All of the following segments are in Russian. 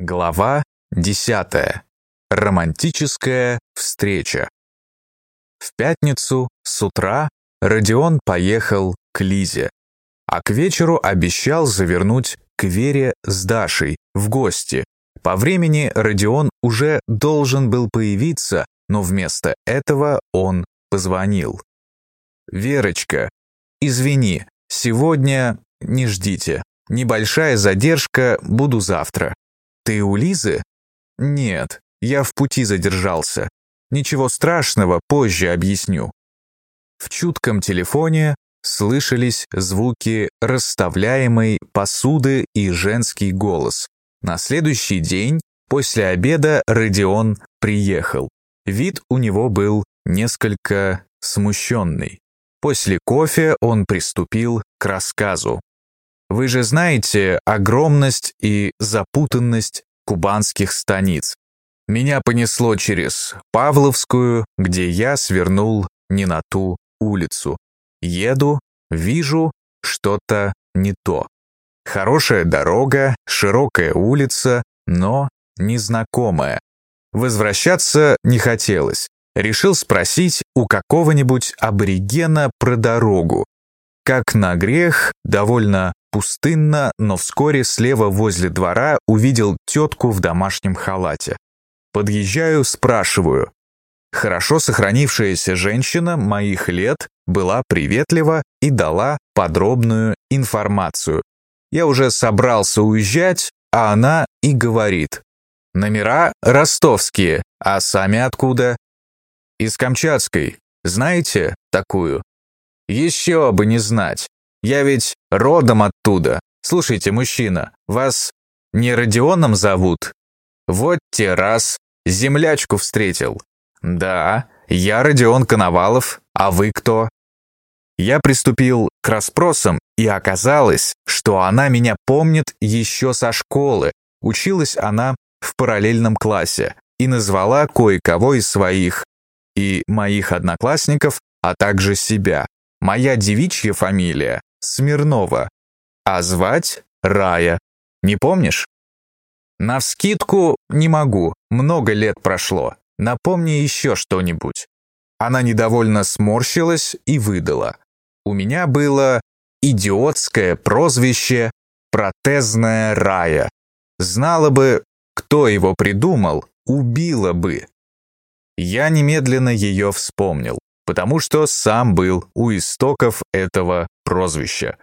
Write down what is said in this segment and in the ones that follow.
Глава 10. Романтическая встреча. В пятницу с утра Родион поехал к Лизе, а к вечеру обещал завернуть к Вере с Дашей в гости. По времени Родион уже должен был появиться, но вместо этого он позвонил. «Верочка, извини, сегодня не ждите. Небольшая задержка, буду завтра». «Ты у Лизы?» «Нет, я в пути задержался. Ничего страшного, позже объясню». В чутком телефоне слышались звуки расставляемой посуды и женский голос. На следующий день, после обеда, Родион приехал. Вид у него был несколько смущенный. После кофе он приступил к рассказу. Вы же знаете огромность и запутанность кубанских станиц. Меня понесло через Павловскую, где я свернул не на ту улицу. Еду, вижу, что-то не то. Хорошая дорога, широкая улица, но незнакомая. Возвращаться не хотелось. Решил спросить у какого-нибудь аборигена про дорогу. Как на грех, довольно пустынно, но вскоре слева возле двора увидел тетку в домашнем халате. Подъезжаю, спрашиваю. Хорошо сохранившаяся женщина моих лет была приветлива и дала подробную информацию. Я уже собрался уезжать, а она и говорит. Номера ростовские, а сами откуда? Из Камчатской. Знаете такую? Еще бы не знать. Я ведь родом оттуда. Слушайте, мужчина, вас не Родионом зовут? Вот те раз землячку встретил. Да, я Родион Коновалов, а вы кто? Я приступил к расспросам, и оказалось, что она меня помнит еще со школы. Училась она в параллельном классе и назвала кое-кого из своих и моих одноклассников, а также себя. Моя девичья фамилия Смирнова, а звать Рая. Не помнишь? Навскидку не могу, много лет прошло. Напомни еще что-нибудь. Она недовольно сморщилась и выдала. У меня было идиотское прозвище «Протезная рая». Знала бы, кто его придумал, убила бы. Я немедленно ее вспомнил, потому что сам был у истоков этого прозвища.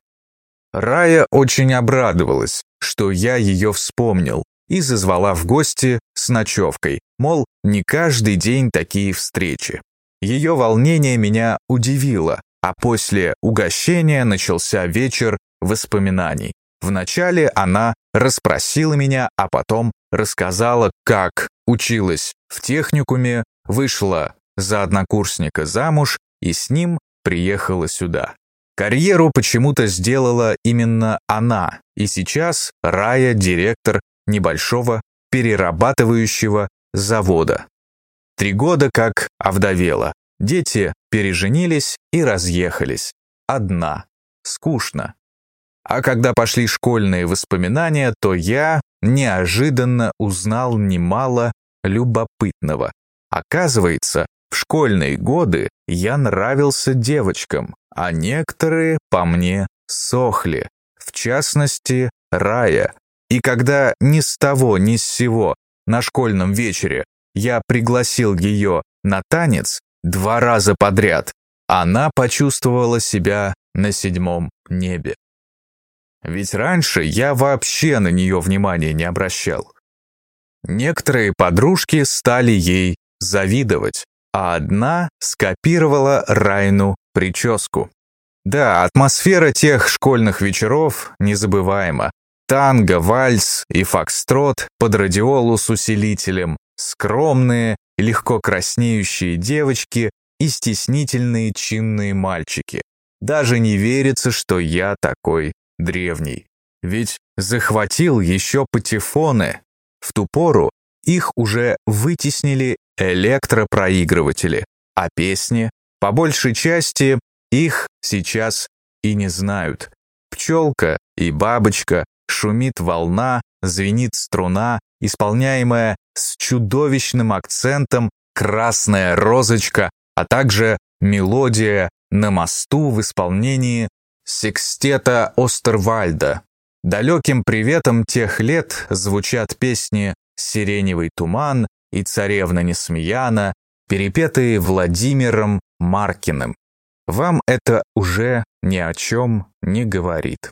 Рая очень обрадовалась, что я ее вспомнил, и зазвала в гости с ночевкой, мол, не каждый день такие встречи. Ее волнение меня удивило, а после угощения начался вечер воспоминаний. Вначале она расспросила меня, а потом рассказала, как училась в техникуме, вышла за однокурсника замуж и с ним приехала сюда. Карьеру почему-то сделала именно она, и сейчас Рая – директор небольшого перерабатывающего завода. Три года как овдовела, Дети переженились и разъехались. Одна. Скучно. А когда пошли школьные воспоминания, то я неожиданно узнал немало любопытного. Оказывается, в школьные годы я нравился девочкам, а некоторые по мне сохли, в частности, Рая. И когда ни с того ни с сего на школьном вечере я пригласил ее на танец, два раза подряд, она почувствовала себя на седьмом небе. Ведь раньше я вообще на нее внимания не обращал. Некоторые подружки стали ей завидовать, а одна скопировала Райну прическу. Да, атмосфера тех школьных вечеров незабываема. Танго, вальс и фокстрот под радиолу с усилителем, скромные, легко краснеющие девочки и стеснительные чинные мальчики. Даже не верится, что я такой древний. Ведь захватил еще патефоны. В ту пору их уже вытеснили электропроигрыватели, а песни, по большей части, их сейчас и не знают. Пчелка и бабочка, шумит волна, звенит струна, исполняемая с чудовищным акцентом «Красная розочка», а также мелодия «На мосту» в исполнении секстета Остервальда. Далеким приветом тех лет звучат песни «Сиреневый туман» и «Царевна Несмеяна», перепетые Владимиром Маркиным. Вам это уже ни о чем не говорит.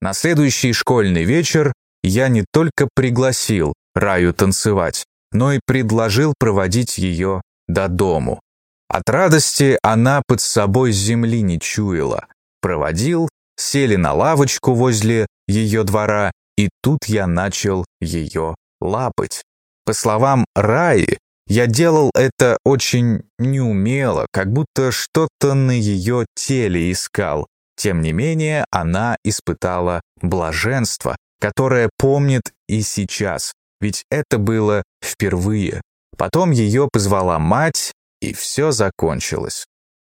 На следующий школьный вечер я не только пригласил Раю танцевать, но и предложил проводить ее до дому. От радости она под собой земли не чуяла. Проводил, сели на лавочку возле ее двора, и тут я начал ее лапать. По словам Раи, я делал это очень неумело, как будто что-то на ее теле искал. Тем не менее, она испытала блаженство, которое помнит и сейчас, ведь это было впервые. Потом ее позвала мать, и все закончилось.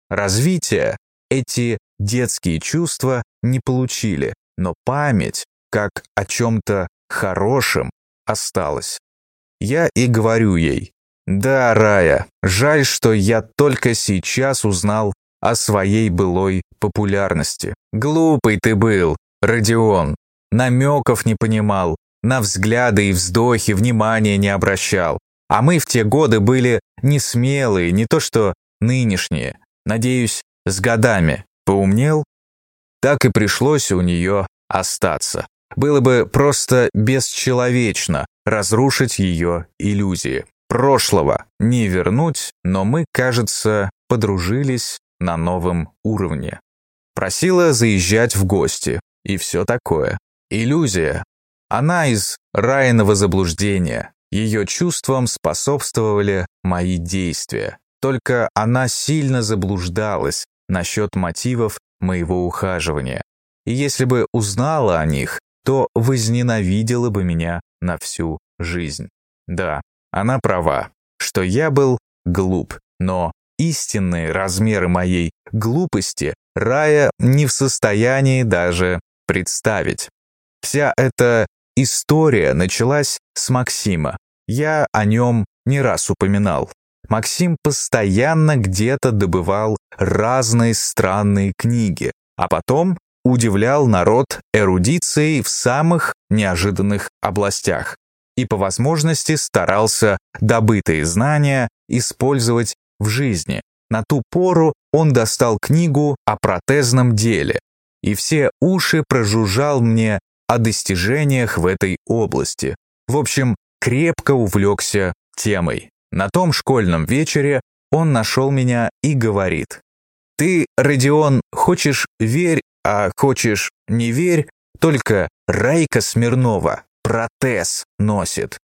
Развитие эти детские чувства не получили, но память, как о чем-то хорошем, осталась. Я и говорю ей, «Да, Рая, жаль, что я только сейчас узнал о своей былой популярности. Глупый ты был, Родион, намеков не понимал, на взгляды и вздохи внимания не обращал. А мы в те годы были не смелые, не то что нынешние. Надеюсь, с годами поумнел? Так и пришлось у нее остаться. Было бы просто бесчеловечно разрушить ее иллюзии. Прошлого не вернуть, но мы, кажется, подружились на новом уровне. Просила заезжать в гости и все такое. Иллюзия. Она из райного заблуждения. Ее чувствам способствовали мои действия. Только она сильно заблуждалась насчет мотивов моего ухаживания. И если бы узнала о них, то возненавидела бы меня на всю жизнь. Да, она права, что я был глуп, но истинные размеры моей глупости Рая не в состоянии даже представить. Вся эта история началась с Максима. Я о нем не раз упоминал. Максим постоянно где-то добывал разные странные книги, а потом удивлял народ эрудицией в самых неожиданных областях и по возможности старался добытые знания использовать в жизни. На ту пору он достал книгу о протезном деле, и все уши прожужжал мне о достижениях в этой области. В общем, крепко увлекся темой. На том школьном вечере он нашел меня и говорит, «Ты, Родион, хочешь верь, а хочешь не верь, только Райка Смирнова протез носит».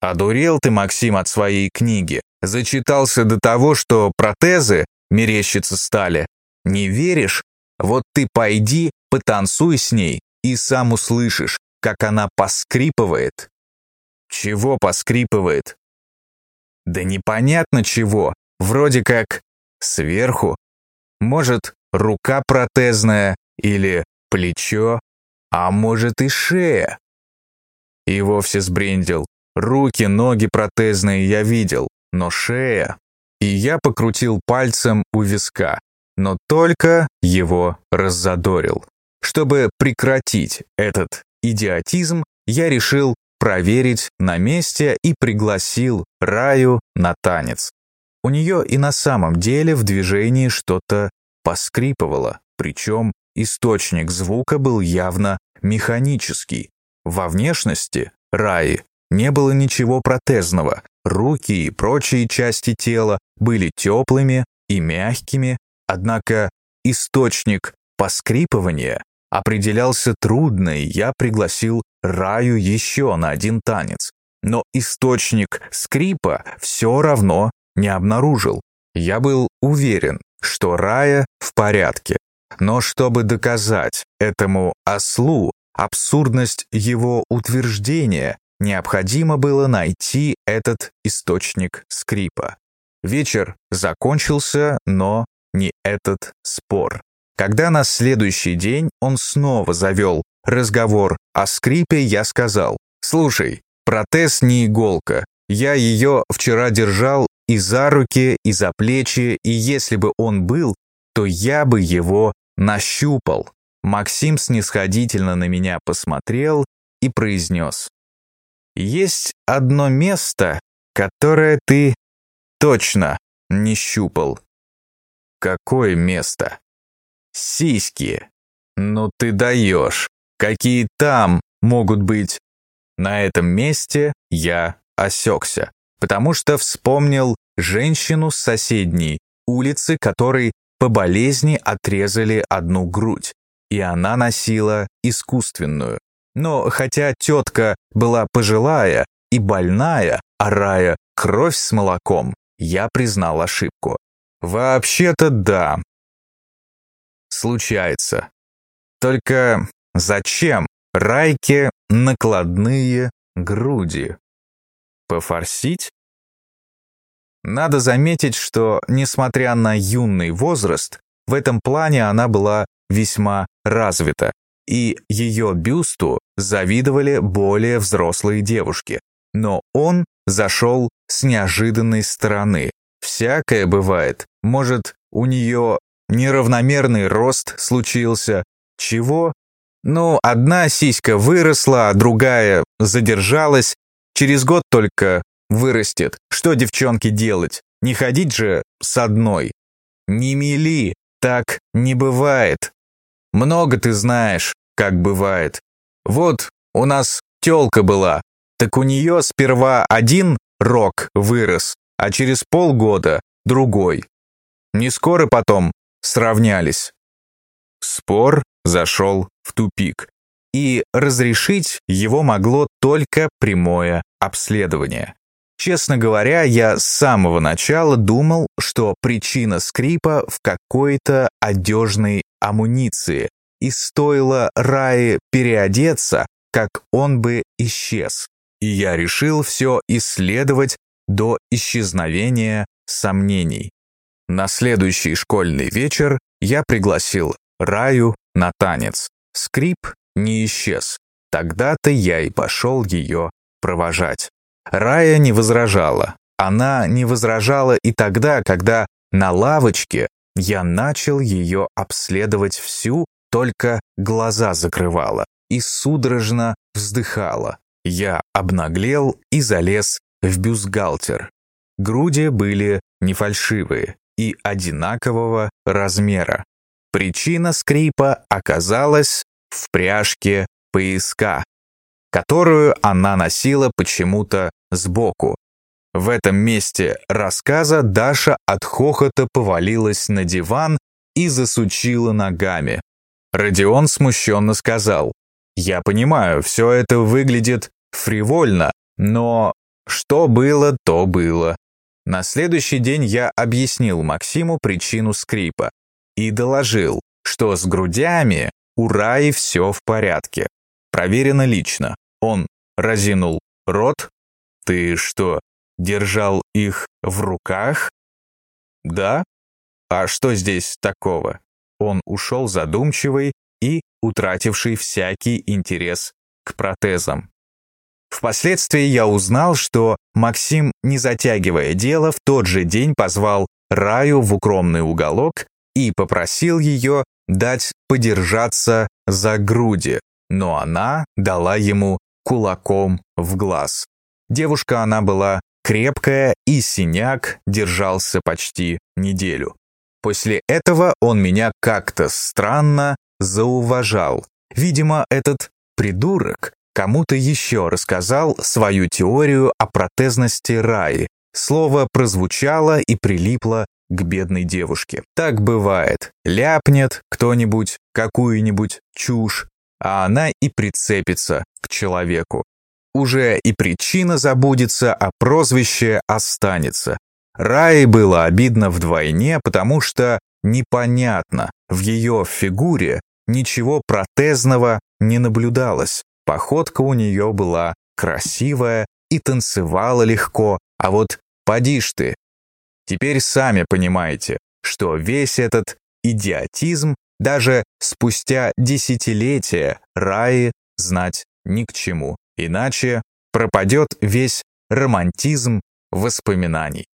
«Одурел ты, Максим, от своей книги. Зачитался до того, что протезы мерещиться стали. Не веришь? Вот ты пойди, потанцуй с ней, и сам услышишь, как она поскрипывает». «Чего поскрипывает?» «Да непонятно чего. Вроде как сверху. Может, рука протезная или плечо, а может и шея». И вовсе сбрендил. Руки, ноги протезные я видел, но шея... И я покрутил пальцем у виска, но только его раззадорил. Чтобы прекратить этот идиотизм, я решил проверить на месте и пригласил Раю на танец. У нее и на самом деле в движении что-то поскрипывало, причем источник звука был явно механический. Во внешности Раи не было ничего протезного, руки и прочие части тела были теплыми и мягкими, однако источник поскрипывания определялся трудно, и я пригласил Раю еще на один танец. Но источник скрипа все равно не обнаружил. Я был уверен, что Рая в порядке. Но чтобы доказать этому ослу абсурдность его утверждения, необходимо было найти этот источник скрипа. Вечер закончился, но не этот спор. Когда на следующий день он снова завел разговор о скрипе, я сказал, «Слушай, Протез не иголка. Я ее вчера держал и за руки, и за плечи, и если бы он был, то я бы его нащупал. Максим снисходительно на меня посмотрел и произнес. «Есть одно место, которое ты точно не щупал». «Какое место?» «Сиськи». «Ну ты даешь. Какие там могут быть?» На этом месте я осекся, потому что вспомнил женщину с соседней улицы, которой по болезни отрезали одну грудь, и она носила искусственную. Но хотя тетка была пожилая и больная, а Рая кровь с молоком, я признал ошибку. Вообще-то да. Случается. Только зачем Райке накладные груди? Пофорсить? Надо заметить, что, несмотря на юный возраст, в этом плане она была весьма развита, и ее бюсту завидовали более взрослые девушки. Но он зашел с неожиданной стороны. Всякое бывает. Может, у нее неравномерный рост случился. Чего? Ну, одна сиська выросла, а другая задержалась. Через год только вырастет. Что девчонке делать? Не ходить же с одной. Не мели, так не бывает. Много ты знаешь, как бывает. Вот у нас тёлка была, так у неё сперва один рок вырос, а через полгода другой. Не скоро потом сравнялись. Спор зашел в тупик, и разрешить его могло только прямое обследование. Честно говоря, я с самого начала думал, что причина скрипа в какой-то одежной амуниции, и стоило Рае переодеться, как он бы исчез. И я решил все исследовать до исчезновения сомнений. На следующий школьный вечер я пригласил Раю на танец. Скрип не исчез. Тогда-то я и пошел ее провожать. Рая не возражала. Она не возражала и тогда, когда на лавочке я начал ее обследовать всю, только глаза закрывала и судорожно вздыхала. Я обнаглел и залез в бюстгальтер. Груди были не фальшивые и одинакового размера. Причина скрипа оказалась в пряжке пояска которую она носила почему-то сбоку. В этом месте рассказа Даша от хохота повалилась на диван и засучила ногами. Родион смущенно сказал, «Я понимаю, все это выглядит фривольно, но что было, то было». На следующий день я объяснил Максиму причину скрипа и доложил, что с грудями у Раи все в порядке. Проверено лично. Он разинул рот. «Ты что, держал их в руках?» «Да? А что здесь такого?» Он ушел задумчивый и утративший всякий интерес к протезам. Впоследствии я узнал, что Максим, не затягивая дело, в тот же день позвал Раю в укромный уголок и попросил ее дать подержаться за груди, но она дала ему кулаком в глаз. Девушка она была крепкая, и синяк держался почти неделю. После этого он меня как-то странно зауважал. Видимо, этот придурок кому-то еще рассказал свою теорию о протезности Раи. Слово прозвучало и прилипло к бедной девушке. Так бывает. Ляпнет кто-нибудь какую-нибудь чушь, а она и прицепится к человеку. Уже и причина забудется, а прозвище останется. Раи было обидно вдвойне, потому что непонятно, в ее фигуре ничего протезного не наблюдалось. Походка у нее была красивая и танцевала легко, а вот поди ты. Теперь сами понимаете, что весь этот идиотизм даже спустя десятилетия Раи знать ни к чему. Иначе пропадет весь романтизм воспоминаний.